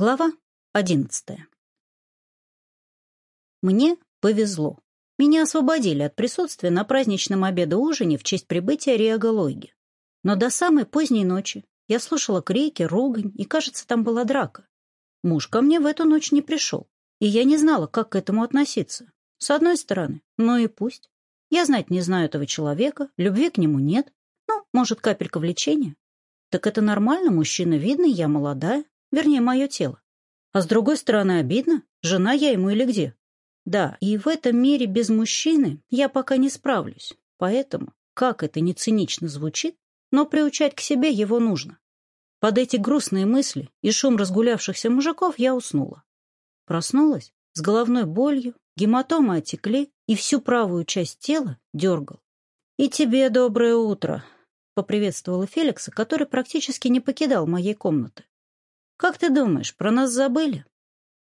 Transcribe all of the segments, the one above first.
Глава одиннадцатая. Мне повезло. Меня освободили от присутствия на праздничном обеда-ужине в честь прибытия Риаголойги. Но до самой поздней ночи я слушала крики, ругань, и, кажется, там была драка. Муж ко мне в эту ночь не пришел, и я не знала, как к этому относиться. С одной стороны, ну и пусть. Я знать не знаю этого человека, любви к нему нет. Ну, может, капелька влечения. Так это нормально, мужчина видный, я молодая, Вернее, мое тело. А с другой стороны, обидно, жена я ему или где. Да, и в этом мире без мужчины я пока не справлюсь. Поэтому, как это не цинично звучит, но приучать к себе его нужно. Под эти грустные мысли и шум разгулявшихся мужиков я уснула. Проснулась с головной болью, гематомы отекли, и всю правую часть тела дергал. «И тебе доброе утро», — поприветствовала Феликса, который практически не покидал моей комнаты. «Как ты думаешь, про нас забыли?»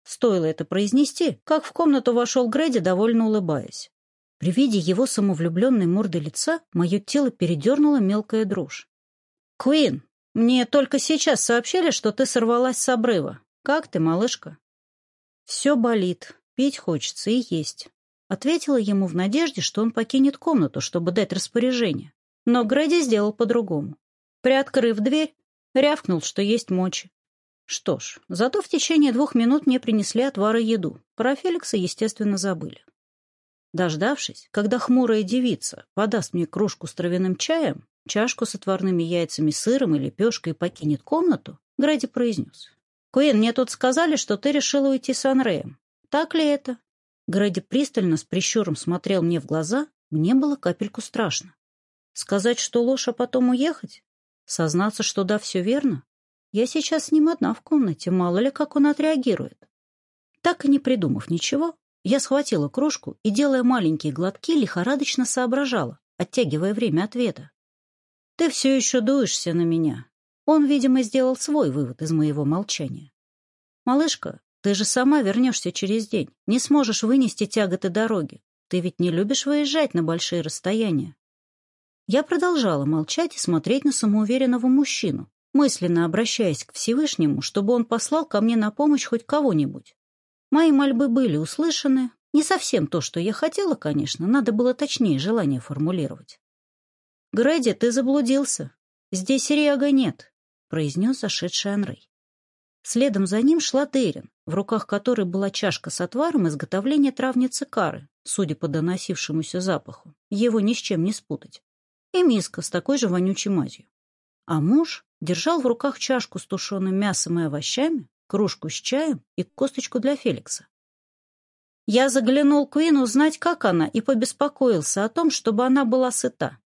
Стоило это произнести, как в комнату вошел Грэди, довольно улыбаясь. При виде его самовлюбленной морды лица мое тело передернуло мелкая дрожь. «Куин, мне только сейчас сообщили, что ты сорвалась с обрыва. Как ты, малышка?» «Все болит, пить хочется и есть», — ответила ему в надежде, что он покинет комнату, чтобы дать распоряжение. Но Грэди сделал по-другому. Приоткрыв дверь, рявкнул, что есть мочи. Что ж, зато в течение двух минут мне принесли отвар и еду. Про Феликса, естественно, забыли. Дождавшись, когда хмурая девица подаст мне кружку с травяным чаем, чашку с отварными яйцами, сыром и лепешкой покинет комнату, Гради произнес. «Куин, мне тут сказали, что ты решила уйти с Анреем. Так ли это?» Гради пристально с прищуром смотрел мне в глаза, мне было капельку страшно. Сказать, что ложь, а потом уехать? Сознаться, что да, все верно? Я сейчас с ним одна в комнате, мало ли как он отреагирует. Так и не придумав ничего, я схватила кружку и, делая маленькие глотки, лихорадочно соображала, оттягивая время ответа. «Ты все еще дуешься на меня». Он, видимо, сделал свой вывод из моего молчания. «Малышка, ты же сама вернешься через день, не сможешь вынести тяготы дороги. Ты ведь не любишь выезжать на большие расстояния». Я продолжала молчать и смотреть на самоуверенного мужчину, мысленно обращаясь к Всевышнему, чтобы он послал ко мне на помощь хоть кого-нибудь. Мои мольбы были услышаны. Не совсем то, что я хотела, конечно, надо было точнее желание формулировать. «Грэди, ты заблудился. Здесь Риага нет», — произнес зашедший Анрей. Следом за ним шла Дерин, в руках которой была чашка с отваром изготовления травницы кары, судя по доносившемуся запаху. Его ни с чем не спутать. И миска с такой же вонючей мазью а муж держал в руках чашку с тушеным мясом и овощами, кружку с чаем и косточку для Феликса. Я заглянул к Вину узнать, как она, и побеспокоился о том, чтобы она была сыта.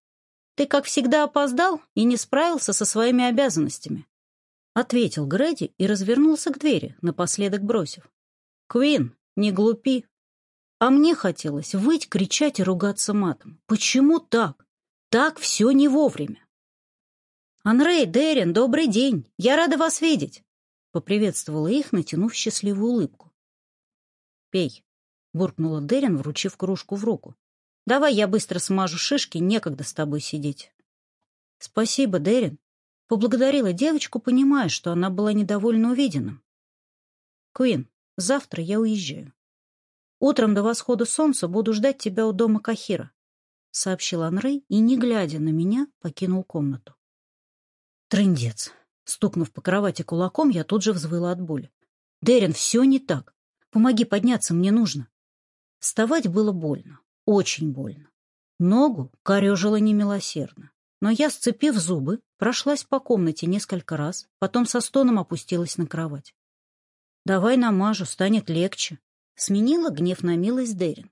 «Ты, как всегда, опоздал и не справился со своими обязанностями», — ответил Грэди и развернулся к двери, напоследок бросив. «Квин, не глупи». А мне хотелось выть, кричать и ругаться матом. «Почему так? Так все не вовремя». «Анрей, Дерин, добрый день! Я рада вас видеть!» Поприветствовала их, натянув счастливую улыбку. «Пей!» — буркнула Дерин, вручив кружку в руку. «Давай я быстро смажу шишки, некогда с тобой сидеть». «Спасибо, Дерин!» — поблагодарила девочку, понимая, что она была недовольна увиденным. «Куин, завтра я уезжаю. Утром до восхода солнца буду ждать тебя у дома Кахира», — сообщил Анрей и, не глядя на меня, покинул комнату. Трындец. Стукнув по кровати кулаком, я тут же взвыла от боли. «Дерин, все не так. Помоги подняться, мне нужно». Вставать было больно, очень больно. Ногу корежило немилосердно. Но я, сцепив зубы, прошлась по комнате несколько раз, потом со стоном опустилась на кровать. «Давай намажу, станет легче», — сменила гнев на милость Дерин.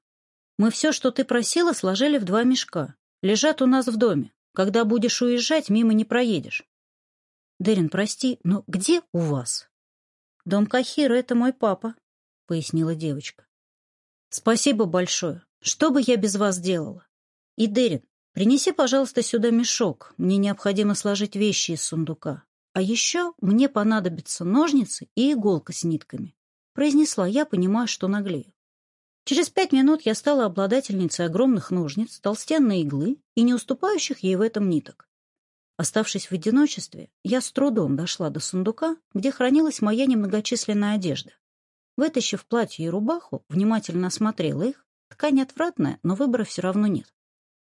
«Мы все, что ты просила, сложили в два мешка. Лежат у нас в доме. Когда будешь уезжать, мимо не проедешь. «Дерин, прости, но где у вас?» «Дом Кахира — это мой папа», — пояснила девочка. «Спасибо большое. Что бы я без вас делала?» «И, Дерин, принеси, пожалуйста, сюда мешок. Мне необходимо сложить вещи из сундука. А еще мне понадобятся ножницы и иголка с нитками», — произнесла я, понимая, что наглею. Через пять минут я стала обладательницей огромных ножниц, толстенной иглы и не уступающих ей в этом ниток. Оставшись в одиночестве, я с трудом дошла до сундука, где хранилась моя немногочисленная одежда. Вытащив платье и рубаху, внимательно осмотрела их. Ткань отвратная, но выбора все равно нет.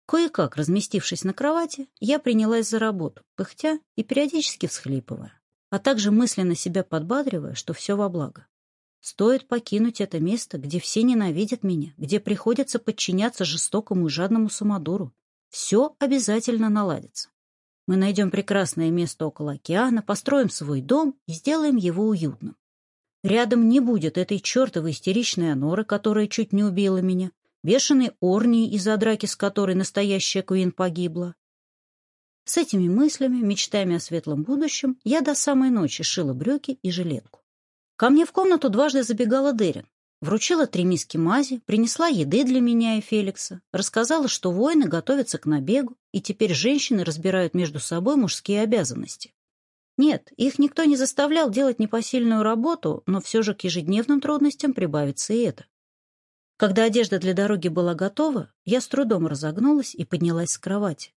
Кое-как, разместившись на кровати, я принялась за работу, пыхтя и периодически всхлипывая, а также мысленно себя подбадривая, что все во благо. Стоит покинуть это место, где все ненавидят меня, где приходится подчиняться жестокому и жадному самодуру. Все обязательно наладится. Мы найдем прекрасное место около океана, построим свой дом и сделаем его уютным. Рядом не будет этой чертовой истеричной Аноры, которая чуть не убила меня, бешеной Орнии, из-за драки с которой настоящая Куин погибла. С этими мыслями, мечтами о светлом будущем, я до самой ночи шила брюки и жилетку. Ко мне в комнату дважды забегала Дерин. Вручила три миски мази, принесла еды для меня и Феликса, рассказала, что воины готовятся к набегу, и теперь женщины разбирают между собой мужские обязанности. Нет, их никто не заставлял делать непосильную работу, но все же к ежедневным трудностям прибавится и это. Когда одежда для дороги была готова, я с трудом разогнулась и поднялась с кровати.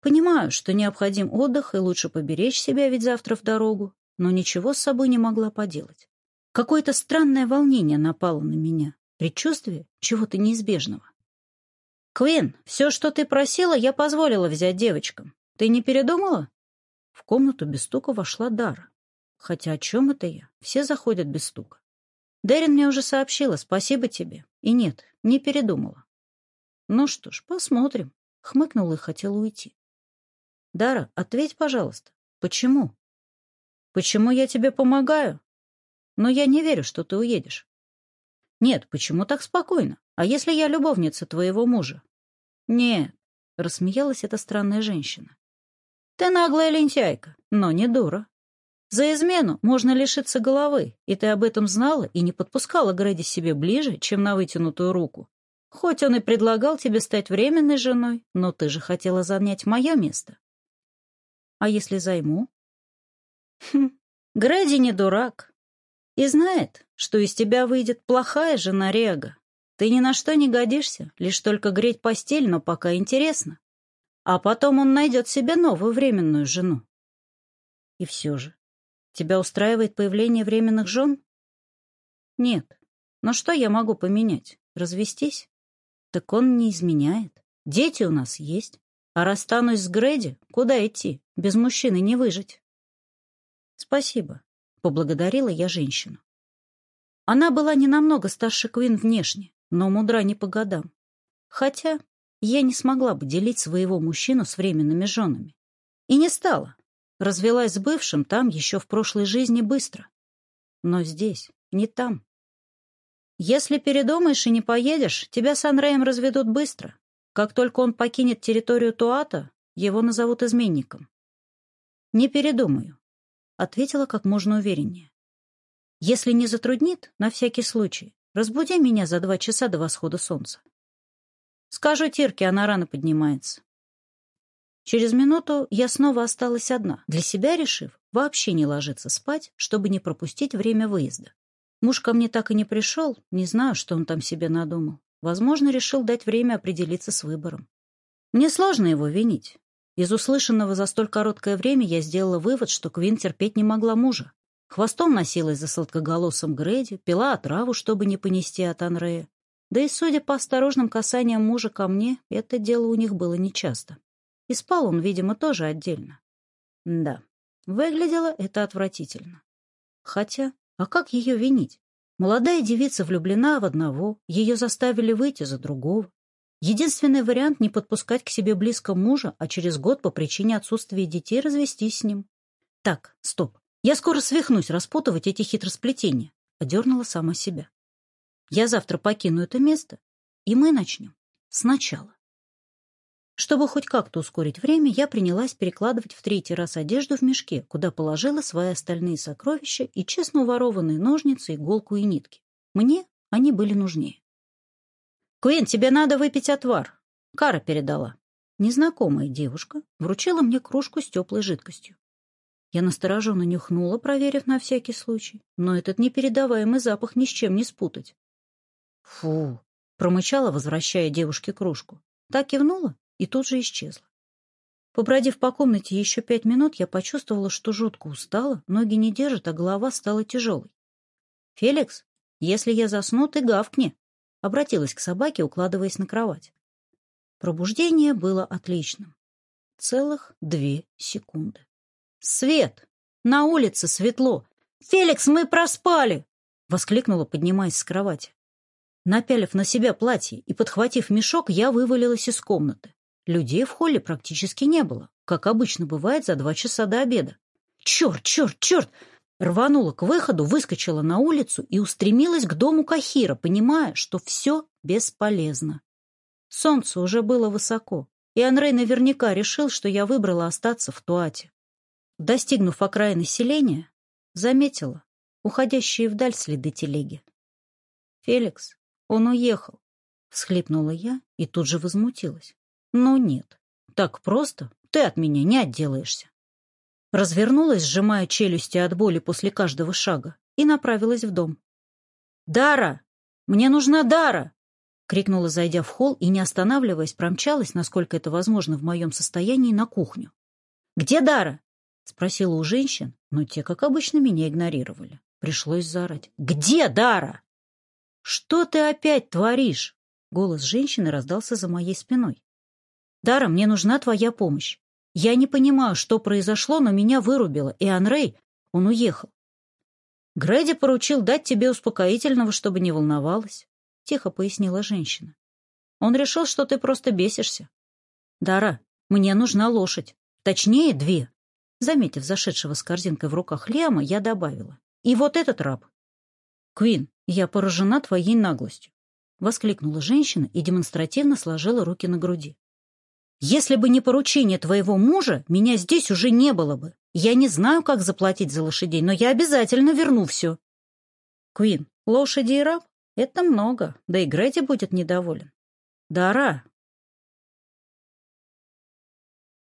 Понимаю, что необходим отдых и лучше поберечь себя, ведь завтра в дорогу, но ничего с собой не могла поделать. Какое-то странное волнение напало на меня, предчувствие чего-то неизбежного. «Квин, все, что ты просила, я позволила взять девочкам. Ты не передумала?» В комнату без стука вошла Дара. Хотя о чем это я? Все заходят без стука. Дерин мне уже сообщила, спасибо тебе. И нет, не передумала. Ну что ж, посмотрим. Хмыкнула и хотела уйти. Дара, ответь, пожалуйста, почему? Почему я тебе помогаю? но я не верю, что ты уедешь. Нет, почему так спокойно? А если я любовница твоего мужа? Нет, рассмеялась эта странная женщина. Ты наглая лентяйка, но не дура. За измену можно лишиться головы, и ты об этом знала и не подпускала Грэди себе ближе, чем на вытянутую руку. Хоть он и предлагал тебе стать временной женой, но ты же хотела занять мое место. А если займу? Хм, Грэди не дурак, и знает, что из тебя выйдет плохая жена Рега. Ты ни на что не годишься, лишь только греть постель, но пока интересно. А потом он найдет себе новую временную жену. И все же, тебя устраивает появление временных жен? Нет. Но что я могу поменять? Развестись? Так он не изменяет. Дети у нас есть. А расстанусь с Грэди, куда идти? Без мужчины не выжить. Спасибо. — поблагодарила я женщину. Она была не намного старше Квин внешне, но мудра не по годам. Хотя я не смогла бы делить своего мужчину с временными женами. И не стала. Развелась с бывшим там еще в прошлой жизни быстро. Но здесь, не там. Если передумаешь и не поедешь, тебя с Анреем разведут быстро. Как только он покинет территорию Туата, его назовут изменником. Не передумаю ответила как можно увереннее. «Если не затруднит, на всякий случай, разбуди меня за два часа до восхода солнца. Скажу Тирке, она рано поднимается». Через минуту я снова осталась одна, для себя решив вообще не ложиться спать, чтобы не пропустить время выезда. Муж ко мне так и не пришел, не знаю, что он там себе надумал. Возможно, решил дать время определиться с выбором. Мне сложно его винить. Из услышанного за столь короткое время я сделала вывод, что Квин терпеть не могла мужа. Хвостом носилась за сладкоголосом Грэди, пила отраву, чтобы не понести от Анрея. Да и, судя по осторожным касаниям мужа ко мне, это дело у них было нечасто. И спал он, видимо, тоже отдельно. Да, выглядело это отвратительно. Хотя, а как ее винить? Молодая девица влюблена в одного, ее заставили выйти за другого. Единственный вариант — не подпускать к себе близко мужа, а через год по причине отсутствия детей развестись с ним. Так, стоп. Я скоро свихнусь распутывать эти хитросплетения. Одернула сама себя. Я завтра покину это место, и мы начнем. Сначала. Чтобы хоть как-то ускорить время, я принялась перекладывать в третий раз одежду в мешке, куда положила свои остальные сокровища и честно уворованные ножницы, иголку и нитки. Мне они были нужнее. «Куин, тебе надо выпить отвар». Кара передала. Незнакомая девушка вручила мне кружку с теплой жидкостью. Я настороженно нюхнула, проверив на всякий случай, но этот непередаваемый запах ни с чем не спутать. «Фу!» — промычала, возвращая девушке кружку. Та кивнула и тут же исчезла. Побродив по комнате еще пять минут, я почувствовала, что жутко устала, ноги не держат, а голова стала тяжелой. «Феликс, если я засну, ты гавкни!» обратилась к собаке, укладываясь на кровать. Пробуждение было отличным. Целых две секунды. «Свет! На улице светло! Феликс, мы проспали!» — воскликнула, поднимаясь с кровати. Напялив на себя платье и подхватив мешок, я вывалилась из комнаты. Людей в холле практически не было, как обычно бывает за два часа до обеда. «Черт, черт, черт! Рванула к выходу, выскочила на улицу и устремилась к дому Кахира, понимая, что все бесполезно. Солнце уже было высоко, и Анрей наверняка решил, что я выбрала остаться в Туате. Достигнув окраины селения, заметила уходящие вдаль следы телеги. «Феликс, он уехал», — всхлипнула я и тут же возмутилась. Но нет, так просто ты от меня не отделаешься». Развернулась, сжимая челюсти от боли после каждого шага, и направилась в дом. «Дара! Мне нужна Дара!» крикнула, зайдя в холл и, не останавливаясь, промчалась, насколько это возможно в моем состоянии, на кухню. «Где Дара?» — спросила у женщин, но те, как обычно, меня игнорировали. Пришлось заорать. «Где Дара?» «Что ты опять творишь?» Голос женщины раздался за моей спиной. «Дара, мне нужна твоя помощь. Я не понимаю, что произошло, но меня вырубило, и Анрей, он уехал. Грэди поручил дать тебе успокоительного, чтобы не волновалась, — тихо пояснила женщина. Он решил, что ты просто бесишься. Дара, мне нужна лошадь, точнее, две. Заметив зашедшего с корзинкой в руках Лема, я добавила. И вот этот раб. Квин, я поражена твоей наглостью. Воскликнула женщина и демонстративно сложила руки на груди. Если бы не поручение твоего мужа, меня здесь уже не было бы. Я не знаю, как заплатить за лошадей, но я обязательно верну все. Квин, лошади и раб — это много, да и Грети будет недоволен. Дара,